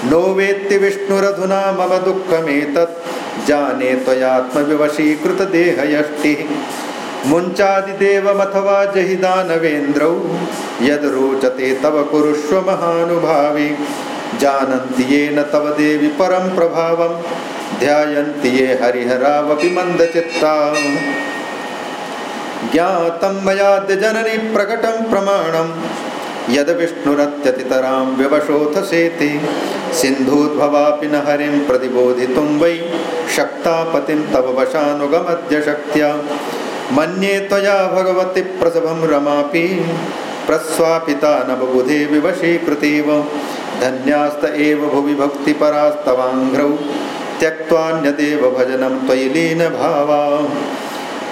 नो वेत्ति विष्णुरधुना मम दुःखमेतत्। जाने त्वयात्मविवशीकृतदेहयष्टिः। मुञ्चादिदेवमथवा जहि दानवेन्द्रौ यद् रोचते तव कुरुष्व महानुभावी। जानन्ति ये न तव देवि परं प्रभावं, ध्यायन्ति ये हरिहरावपि मन्दचित्ता। ज्ञातं मयाद्य जननी प्रकटं प्रमाणं, यद विष्णुरत्यतितरां व्यवशोथ सेति। सिन्धूद्भवापि न हरिं प्रतिबोधितुं वै, शक्तापतिं तव वशानुगमद्य शक्त्या। मन्ये त्वया भगवति प्रसभं रमापि, प्रस्वापिता नवबुधे विवशीकृतीव धन्यास्त एव भुवि भक्तिपरास्तवाङ्घ्रौ त्यक्त्वान्यदेव भजनं त्वयि लीनभावा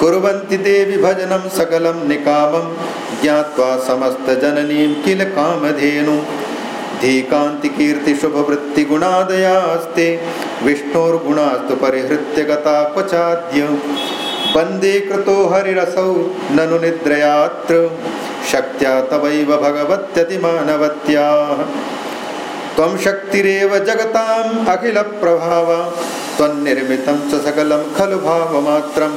कुर्वन्ति देवि भजनं निकामं, ज्ञात्वा समस्तजननीं किल कामधेनु। धीकान्तिकीर्तिशुभवृत्तिगुणादयास्ते विष्णोर्गुणास्तु परिहृत्य गता क्वचाद्य। वन्दे हरिरसौ ननु निद्रयात्र शक्त्या तवैव भगवत्यतिमानवत्याः। त्वं शक्तिरेव जगताम् अखिलप्रभावा त्वन्निर्मितं च सकलं खलु भावमात्रं।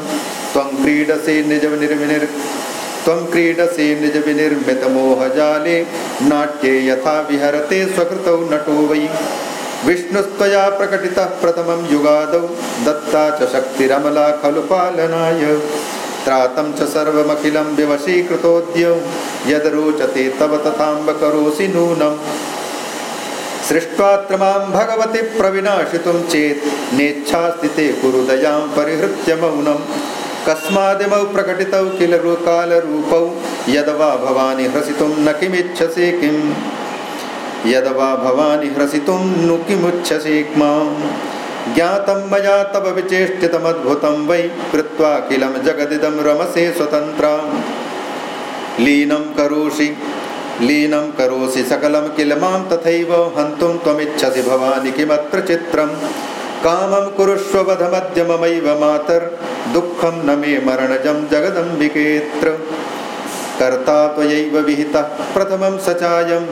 त्वं क्रीडसे निज त्वं क्रीडसे निज विनिर्मित मोहजाले नाट्ये यथा विहरते स्वकृतौ नटो वै विष्णुस्त्वया प्रकटितः प्रथमं युगादौ, दत्ता च शक्तिरमला खलु पालनाय। त्रातं च सर्वमखिलं विवशीकृतोद्य यद्रोचते तव तथाम्ब करोसि नूनम् सृष्ट्वात्र माँ भगवति प्रविनाशितुं चेत्, नेच्छास्ति ते कुरु दयां परिहृत्य मौनम् कस्मादिमौ प्रकटितौ किल कालरूपौ यद्वा भवानि हृसितुं न किमिच्छसि किम्? यद्वा भवानी हृसितुं नु किमुच्छसि माँ ज्ञातं मया तव विचेष्टितमद्भुतं वै कृत्वा किलं जगदिदं रमसे स्वतन्त्रा। लीनं करोषि लीनं करोषि सकलं किल माँ तथैव हन्तुं त्वमिच्छसि भवानि किमत्र चित्रम् कामं कुरुष्व वधमद्य ममैव मातर्, दुःखं न मे मरणजं जगदम्बिकेत्र कर्ता त्वयैव विहितः प्रथमं सचायं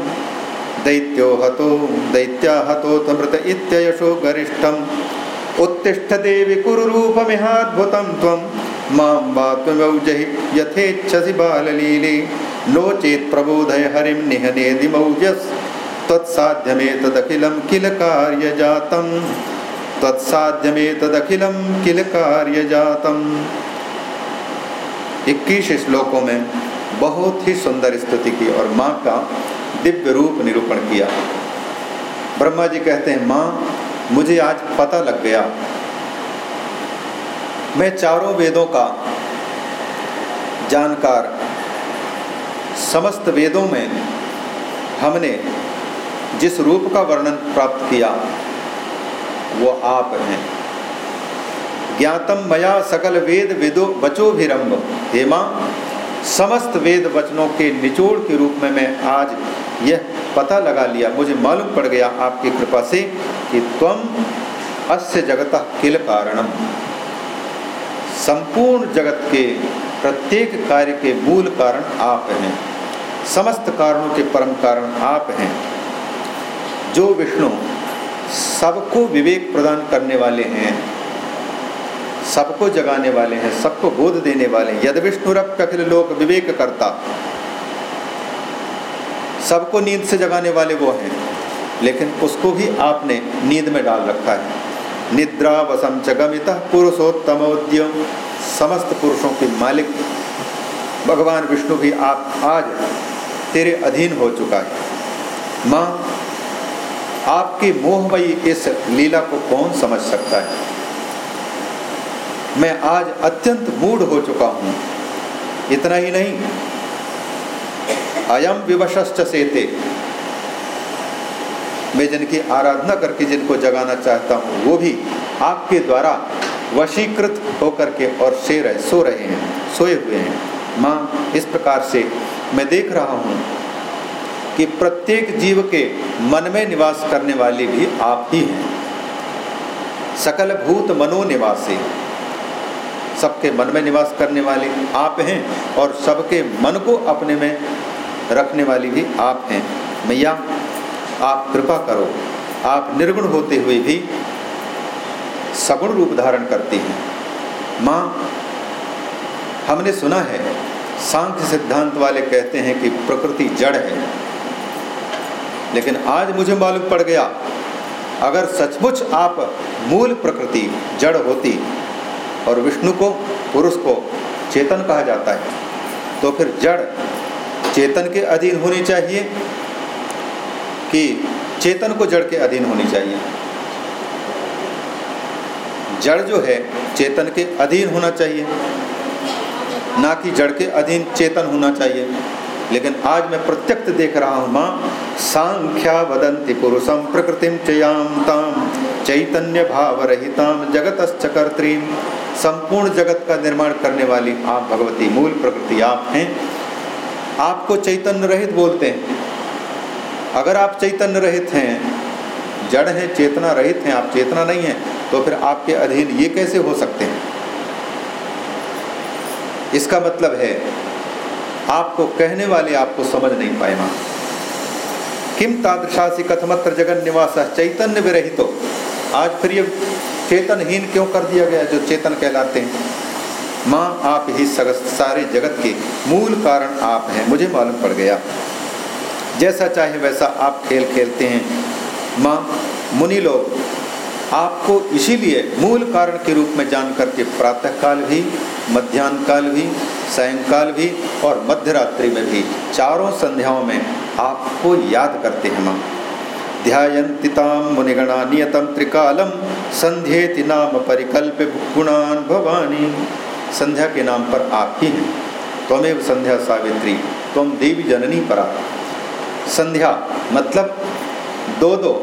दैत्यो हतो दैत्या हतोऽथ इत्ययशो गरिष्ठम्। उत्तिष्ठ देवि कुरु रूपमिहाद्भुतं त्वं। माँ वा त्वमौजहि यथेच्छसि बाललीले। नो चेत् प्रबोधय हरिं निहनेदिमौजस् त्वत्साध्यमेतदखिलं किल कार्यजातम्। तत्साध्यमेतदखिलम किल कार्य जातम इक्कीस श्लोकों में बहुत ही सुंदर स्तुति की और माँ का दिव्य रूप निरूपण किया। ब्रह्मा जी कहते हैं, माँ, मुझे आज पता लग गया। मैं चारों वेदों का जानकार। समस्त वेदों में हमने जिस रूप का वर्णन प्राप्त किया, वो आप हैं। ज्ञातम मया सकल वेद वेदो बचो भिरम्ब हेमा समस्त वेद वचनों के निचोड़ के रूप में मैं आज यह पता लगा लिया। मुझे मालूम पड़ गया आपकी कृपा से कि तुम अस्य जगत किल कारणम। संपूर्ण जगत के प्रत्येक कार्य के मूल कारण आप हैं। समस्त कारणों के परम कारण आप हैं। जो विष्णु सबको विवेक प्रदान करने वाले हैं, सबको जगाने वाले हैं, सबको बोध देने वाले हैं। यद विष्णुरप अखिल लोक विवेक करता सबको नींद से जगाने वाले वो हैं, लेकिन उसको भी आपने नींद में डाल रखा है। निद्रा वसम च गमित पुरुषोत्तमोद्यम, समस्त पुरुषों के मालिक। भगवान विष्णु भी आप, आज तेरे अधीन हो चुका है। माँ, आपकी मोहमयी इस लीला को कौन समझ सकता है? मैं आज अत्यंत मूड हो चुका हूँ। इतना ही नहीं अयम विवशश्च सेते। मैं जिनकी आराधना करके जिनको जगाना चाहता हूँ, वो भी आपके द्वारा वशीकृत होकर के और से रहे, सो रहे हैं, सोए हुए हैं। माँ, इस प्रकार से मैं देख रहा हूँ कि प्रत्येक जीव के मन में निवास करने वाले भी आप ही हैं। सकल भूत मनो निवासी सबके मन में निवास करने वाले आप हैं और सबके मन को अपने में रखने वाली भी आप हैं। मैया, आप कृपा करो। आप निर्गुण होते हुए भी सगुण रूप धारण करती हैं। माँ, हमने सुना है, सांख्य सिद्धांत वाले कहते हैं कि प्रकृति जड़ है। लेकिन आज मुझे मालूम पड़ गया, अगर सचमुच आप मूल प्रकृति जड़ होती और विष्णु को, पुरुष को चेतन कहा जाता है तो फिर जड़ चेतन के अधीन होनी चाहिए कि चेतन को जड़ के अधीन होनी चाहिए। जड़ जो है, चेतन के अधीन होना चाहिए। ना कि जड़ के अधीन चेतन होना चाहिए। लेकिन आज मैं प्रत्यक्ष देख रहा हूँ, माँ, सांख्या वदंती पुरुषम प्रकृतिम चयाम ताम चैतन्य भाव रहिताम जगत कर्त्रीम संपूर्ण जगत का निर्माण करने वाली आप भगवती मूल प्रकृति आप हैं। आपको चैतन्य रहित बोलते हैं। अगर आप चैतन्य रहित हैं, जड़ हैं, चेतना रहित हैं, आप चेतना नहीं हैं तो फिर आपके अधीन ये कैसे हो सकते हैं? इसका मतलब है, आपको कहने वाले आपको समझ नहीं पाए माँ। किम तादृशासी कथमत्र जगन निवास? चैतन्य विरहित। आज फिर ये चेतनहीन क्यों कर दिया गया जो चेतन कहलाते हैं? माँ, आप ही सारे जगत के मूल कारण आप हैं। मुझे मालूम पड़ गया। जैसा चाहे वैसा आप खेल खेलते हैं। माँ, मुनि लोग, आपको इसीलिए मूल कारण के रूप में जान करके प्रातःकाल भी मध्यान्ह काल भी, सायंकाल भी और मध्य रात्रि में भी चारों संध्याओं में आपको याद करते हैं माँ। ध्यायन्तितां मुनिगणा नियतं त्रिकालम संध्येति नाम परिकल्प गुणान भवानी। संध्या के नाम पर आप ही हैं। त्वमेव संध्या सावित्री तुम देवी जननी परा। संध्या मतलब दो दो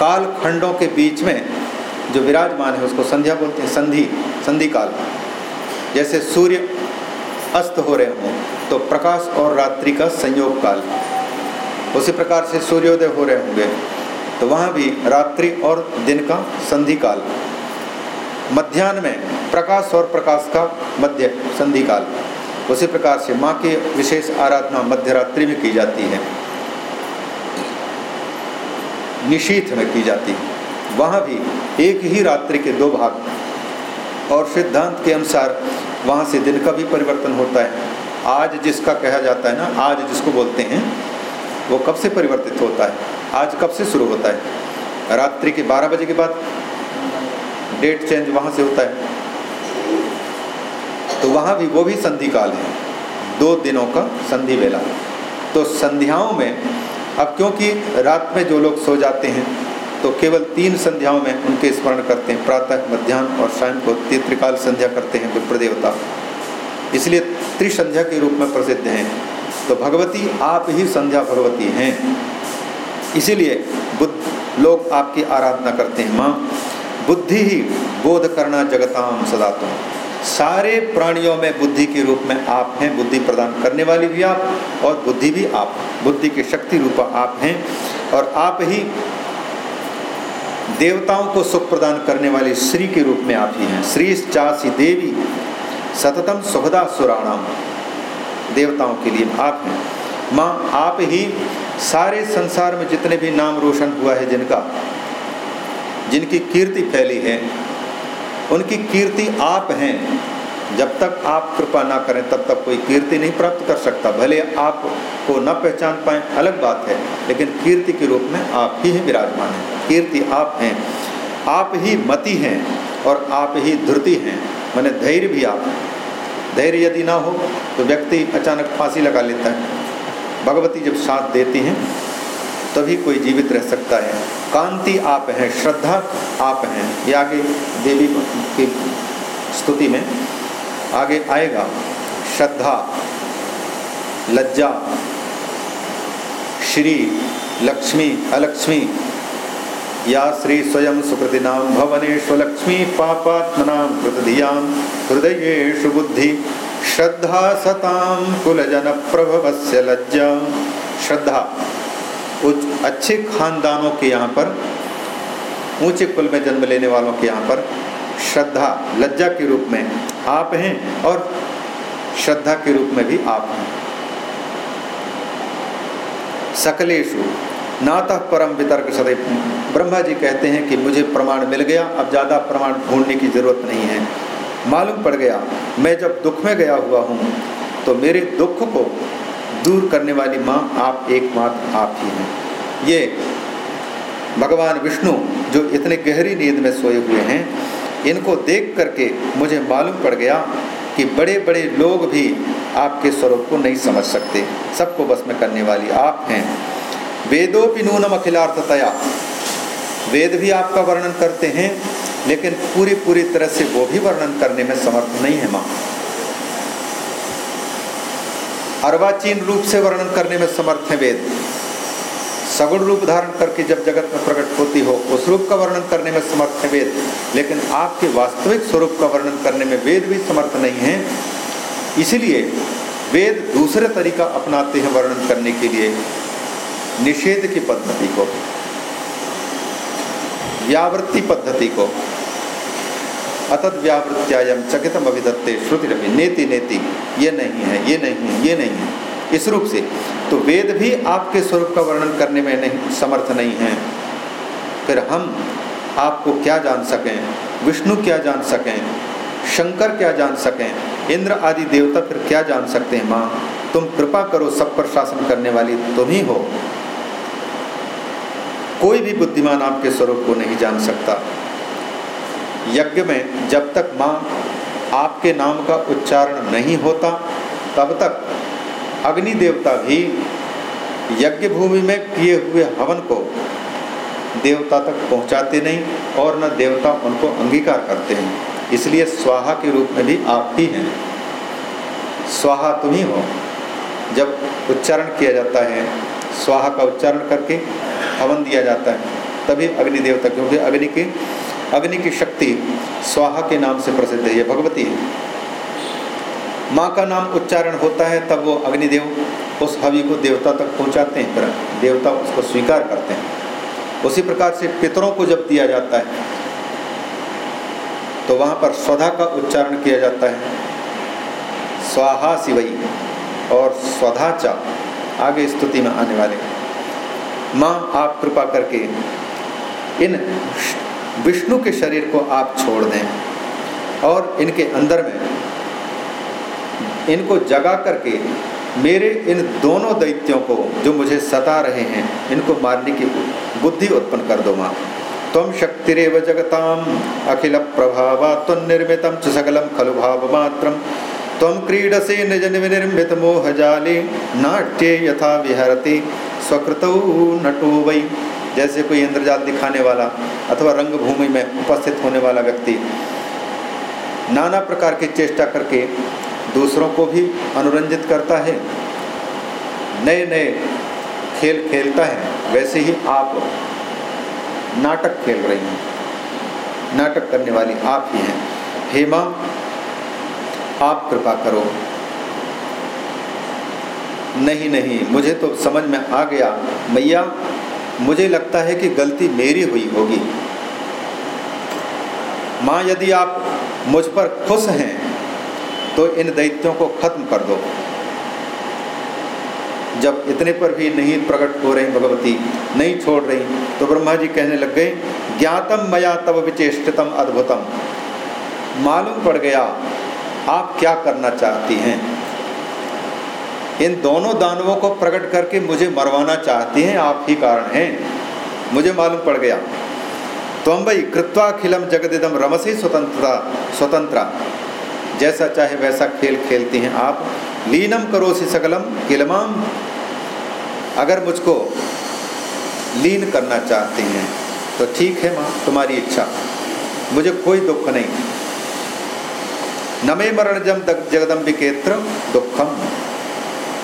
काल खंडों के बीच में जो विराजमान है, उसको संध्या बोलते हैं, संधि संधि काल जैसे सूर्य अस्त हो रहे हों तो प्रकाश और रात्रि का संयोग काल। उसी प्रकार से सूर्योदय हो रहे होंगे तो वहाँ भी रात्रि और दिन का संधि काल मध्यान्ह में प्रकाश और प्रकाश का मध्य संधि काल उसी प्रकार से माँ की विशेष आराधना मध्य रात्रि में की जाती है। निशीथ में की जाती है। वहाँ भी एक ही रात्रि के दो भाग और सिद्धांत के अनुसार वहाँ से दिन का भी परिवर्तन होता है। आज जिसका कहा जाता है ना, आज जिसको बोलते हैं, वो कब से परिवर्तित होता है? आज कब से शुरू होता है? रात्रि के 12 बजे के बाद। डेट चेंज वहाँ से होता है। तो वहाँ भी वो भी संधि काल है। दो दिनों का संधि वेला। तो संध्याओं में, अब क्योंकि रात में जो लोग सो जाते हैं तो केवल तीन संध्याओं में उनके स्मरण करते हैं। प्रातः मध्यान्ह और शाम को त्रिकाल संध्या करते हैं विप्र देवता इसलिए त्रिसंध्या के रूप में प्रसिद्ध हैं। तो भगवती आप ही संध्या भगवती हैं। इसीलिए बुद्ध लोग आपकी आराधना करते हैं। माँ बुद्धि ही बोध करना जगताम सदा तुम सारे प्राणियों में बुद्धि के रूप में आप हैं, बुद्धि प्रदान करने वाली भी आप और बुद्धि भी आप। बुद्धि के शक्ति रूप आप हैं और आप ही देवताओं को सुख प्रदान करने वाली श्री के रूप में आप ही हैं। श्री चासी देवी सततम सुखदा सुराणाम देवताओं के लिए आप हैं। माँ, आप ही सारे संसार में जितने भी नाम रोशन हुआ है जिनका जिनकी कीर्ति फैली है, उनकी कीर्ति आप हैं। जब तक आप कृपा ना करें, तब तक कोई कीर्ति नहीं प्राप्त कर सकता। भले आप को न पहचान पाए, अलग बात है, लेकिन कीर्ति के रूप में आप ही विराजमान हैं। कीर्ति आप हैं। आप ही मति हैं और आप ही धृति हैं। मैंने धैर्य भी आप हैं। धैर्य यदि ना हो तो व्यक्ति अचानक फांसी लगा लेता है। भगवती जब साथ देती हैं तभी कोई जीवित रह सकता है। कांति आप हैं, श्रद्धा आप हैं। ये आगे देवी की स्तुति में आगे आएगा। श्रद्धा, लज्जा, श्री लक्ष्मी, अलक्ष्मी, या श्री स्वयं सुकृतिनाम भवनेशु लक्ष्मी, पापात्मनां कृतधियाँ, हृदयेषु बुद्धि, श्रद्धा सताम कुलजन प्रभवस्य लज्जा। श्रद्धा उच्च अच्छे खानदानों के यहाँ पर, ऊँचे कुल में जन्म लेने वालों के यहाँ पर श्रद्धा, लज्जा के रूप में आप हैं और श्रद्धा के रूप में भी आप हैं। सकलेशु नातः परम वितर्क सदैव ब्रह्मा जी कहते हैं कि मुझे प्रमाण मिल गया, अब ज़्यादा प्रमाण ढूँढने की ज़रूरत नहीं है। मालूम पड़ गया, मैं जब दुख में गया हुआ हूँ तो मेरे दुख को दूर करने वाली माँ आप एकमात्र आप ही हैं। ये भगवान विष्णु जो इतने गहरी नींद में सोए हुए हैं, इनको देख करके मुझे मालूम पड़ गया कि बड़े बड़े लोग भी आपके स्वरूप को नहीं समझ सकते। सबको बस में करने वाली आप हैं। वेदोपि नूनम अखिलार्थतया। वेद भी आपका वर्णन करते हैं, लेकिन पूरी पूरी तरह से वो भी वर्णन करने में समर्थ नहीं है माँ। अर्वाचीन रूप से वर्णन करने में समर्थ है वेद। सगुण रूप धारण करके जब जगत में प्रकट होती हो, उस रूप का वर्णन करने में समर्थ है वेद। लेकिन आपके वास्तविक स्वरूप का वर्णन करने में वेद भी समर्थ नहीं है। इसलिए वेद दूसरे तरीका अपनाते हैं वर्णन करने के लिए। निषेध की पद्धति को व्यावृत्ति पद्धति को। अतत व्यावृत्यायम चकितम अभिदत्ते श्रुति रवि नेति नेति, ये नहीं है, ये नहीं है, ये नहीं है। इस रूप से तो वेद भी आपके स्वरूप का वर्णन करने में नहीं, समर्थ नहीं है। फिर हम आपको क्या जान सकें? विष्णु क्या जान सकें? शंकर क्या जान सकें? इंद्र आदि देवता फिर क्या जान सकते हैं, माँ? तुम कृपा करो, सब पर शासन करने वाली तुम ही हो। कोई भी बुद्धिमान आपके स्वरूप को नहीं जान सकता। यज्ञ में जब तक माँ आपके नाम का उच्चारण नहीं होता, तब तक अग्नि देवता भी यज्ञ भूमि में किए हुए हवन को देवता तक पहुंचाते नहीं और न देवता उनको अंगीकार करते हैं। इसलिए स्वाहा के रूप में भी आप ही हैं। स्वाहा तुम ही हो। जब उच्चारण किया जाता है, स्वाहा का उच्चारण करके हवन दिया जाता है, तभी अग्नि देवता क्योंकि अग्नि की अग्नि की शक्ति स्वाहा के नाम से प्रसिद्ध है, ये भगवती है। माँ का नाम उच्चारण होता है, तब वो अग्निदेव उस हवि को देवता तक पहुँचाते हैं, पर देवता उसको स्वीकार करते हैं। उसी प्रकार से पितरों को जब दिया जाता है तो वहाँ पर स्वधा का उच्चारण किया जाता है। स्वाहा शिवई और स्वधाचा आगे स्तुति में आने वाले। माँ, आप कृपा करके इन विष्णु के शरीर को आप छोड़ दें और इनके अंदर में इनको जगा करके मेरे इन दोनों दैत्यों को जो मुझे सता रहे हैं, इनको मारने की बुद्धि उत्पन्न कर दो माँ। तम शक्तिरव जगताम, अखिल प्रभावा निर्मित सकलम खलु भाव मात्र तम क्रीडसे निज निर्मित मोह जाले नाट्य यथा विहरते, स्वकृत नटो वै। जैसे कोई इंद्रजाल दिखाने वाला अथवा रंगभूमि में उपस्थित होने वाला व्यक्ति नाना प्रकार की चेष्टा करके दूसरों को भी अनुरंजित करता है नए नए खेल खेलता है, वैसे ही आप नाटक खेल रही हैं। नाटक करने वाली आप ही हैं। हेमा, आप कृपा करो। नहीं नहीं, मुझे तो समझ में आ गया, मैया मुझे लगता है कि गलती मेरी हुई होगी। माँ, यदि आप मुझ पर खुश हैं तो इन दैत्यों को खत्म कर दो। जब इतने पर भी नहीं प्रकट हो रही भगवती, नहीं छोड़ रही तो ब्रह्मा जी कहने लग गए, ज्ञातम मया तब विचेष्टतम अद्भुतम। मालूम पड़ गया, आप क्या करना चाहती हैं? इन दोनों दानवों को प्रकट करके मुझे मरवाना चाहती हैं, आप ही कारण हैं। मुझे मालूम पड़ गया। तुम भाई कृत्वाखिलम जगदिदम रमसी स्वतंत्रता, स्वतंत्रा। जैसा चाहे वैसा खेल खेलती हैं आप। लीनम करो सी सकलम, किलमाम। अगर मुझको लीन करना चाहती हैं तो ठीक है माँ, तुम्हारी इच्छा। मुझे कोई दुख नहीं। नमे मरण जम जगदम्बिकेत्र दुखम।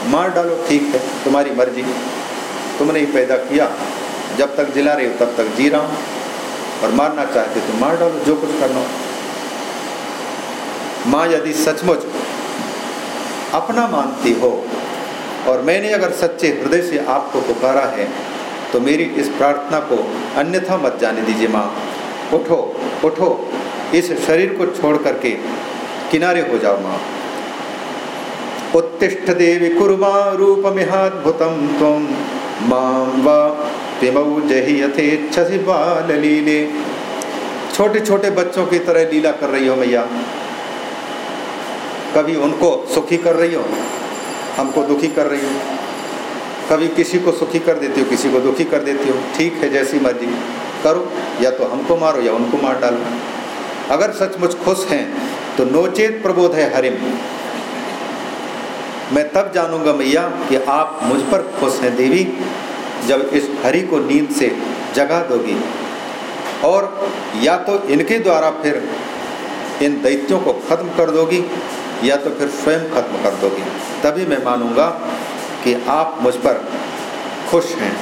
मार डालो, ठीक है, तुम्हारी मर्ज़ी। तुमने ही पैदा किया। जब तक जिला रही हो, तब तक जी रहा हूँ। और मारना चाहते तो मार डालो, जो कुछ करना हो। माँ यदि सचमुच अपना मानती हो, और मैंने अगर सच्चे हृदय से आपको पुकारा है तो मेरी इस प्रार्थना को अन्यथा मत जाने दीजिए माँ। उठो उठो, इस शरीर को छोड़ करके किनारे हो जाओ माँ। उत्तिष्ठ देवी कुर्मा रूपमिहाद्भुतम तुम माम विमऊ जही यथेच्छसी बाल लीले छोटे छोटे बच्चों की तरह लीला कर रही हो मैया। कभी उनको सुखी कर रही हो, हमको दुखी कर रही हो। कभी किसी को सुखी कर देती हो, किसी को दुखी कर देती हो। ठीक है, जैसी मर्ज़ी करो, या तो हमको मारो, या उनको मार डालो। अगर सचमुच खुश हैं तो नोचेत प्रबोध है हरिम। मैं तब जानूँगा मैया कि आप मुझ पर खुश हैं देवी, जब इस हरि को नींद से जगा दोगी। और या तो इनके द्वारा फिर इन दैत्यों को खत्म कर दोगी, या तो फिर स्वयं खत्म कर दोगी। तभी मैं मानूँगा कि आप मुझ पर खुश हैं।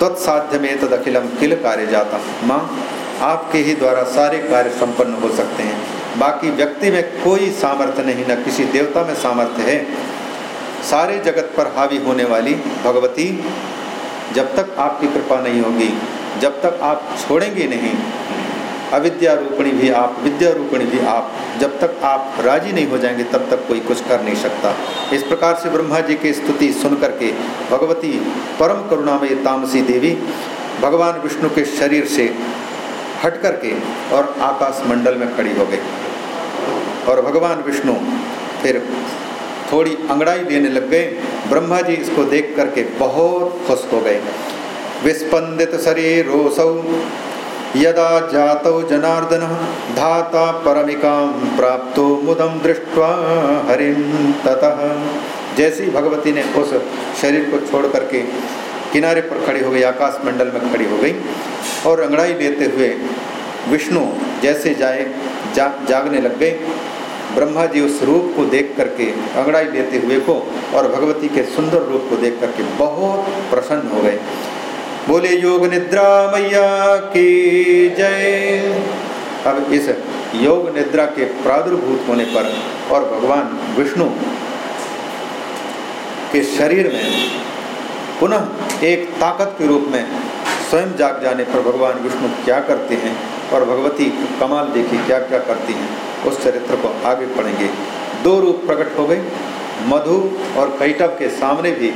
तत्साध्य में तद अखिलम किल कार्य जाता माँ, आपके ही द्वारा सारे कार्य संपन्न हो सकते हैं। बाकी व्यक्ति में कोई सामर्थ्य नहीं, न किसी देवता में सामर्थ्य है। सारे जगत पर हावी होने वाली भगवती जब तक आपकी कृपा नहीं होगी, जब तक आप छोड़ेंगे नहीं, अविद्या रूपणी भी आप, विद्या रूपणी भी आप, जब तक आप राज़ी नहीं हो जाएँगे, तब तक कोई कुछ कर नहीं सकता। इस प्रकार से ब्रह्मा जी की स्तुति सुन करके भगवती परम करुणामय तामसी देवी भगवान विष्णु के शरीर से हट करके और आकाश मंडल में खड़ी हो गई। और भगवान विष्णु फिर थोड़ी अंगड़ाई देने लग गए। ब्रह्मा जी इसको देख करके बहुत खुश हो गए। विस्पंदित शरीरोसौ यदा जातौ जनार्दन धाता परमिका प्राप्त मुदम दृष्टवा हरिम ततः। जैसी भगवती ने उस शरीर को छोड़ करके किनारे पर खड़ी हो गई आकाश मंडल में खड़ी हो गई और अंगड़ाई लेते हुए विष्णु जैसे जाए जा, जागने लग गए। ब्रह्मा जी उस रूप को देख करके अंगड़ाई लेते हुए को और भगवती के सुंदर रूप को देख करके बहुत प्रसन्न हो गए। बोले, योग निद्रा मैया की जय। अब इस योग निद्रा के प्रादुर्भूत होने पर और भगवान विष्णु के शरीर में पुनः एक ताकत के रूप में स्वयं जाग जाने पर भगवान विष्णु क्या करते हैं और भगवती कमाल देखी क्या क्या करती हैं। उस चरित्र को आगे पढ़ेंगे। दो रूप प्रकट हो गए। मधु और कैटव के सामने भी।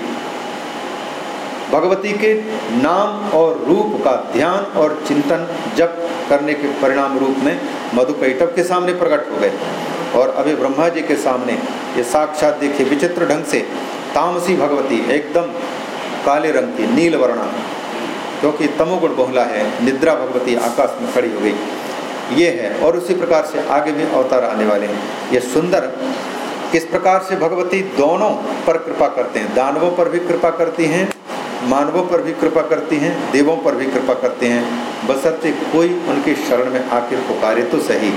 भगवती के नाम और रूप का ध्यान और चिंतन जप करने के परिणाम रूप में मधु कैटव के सामने प्रकट हो गए। और अभी ब्रह्मा जी के सामने ये साक्षात देखिए विचित्र ढंग से तामसी भगवती एकदम काले रंग की नील वर्णा, क्योंकि तमोगुण बहुला है, निद्रा भगवती आकाश में खड़ी हो गई। ये है और उसी प्रकार से आगे भी अवतार आने वाले हैं। ये सुंदर किस प्रकार से भगवती दोनों पर कृपा करते हैं? दानवों पर भी कृपा करती हैं, मानवों पर भी कृपा करती हैं, देवों पर भी कृपा करते हैं। बसरते कोई उनके शरण में आकर पुकारे तो सही।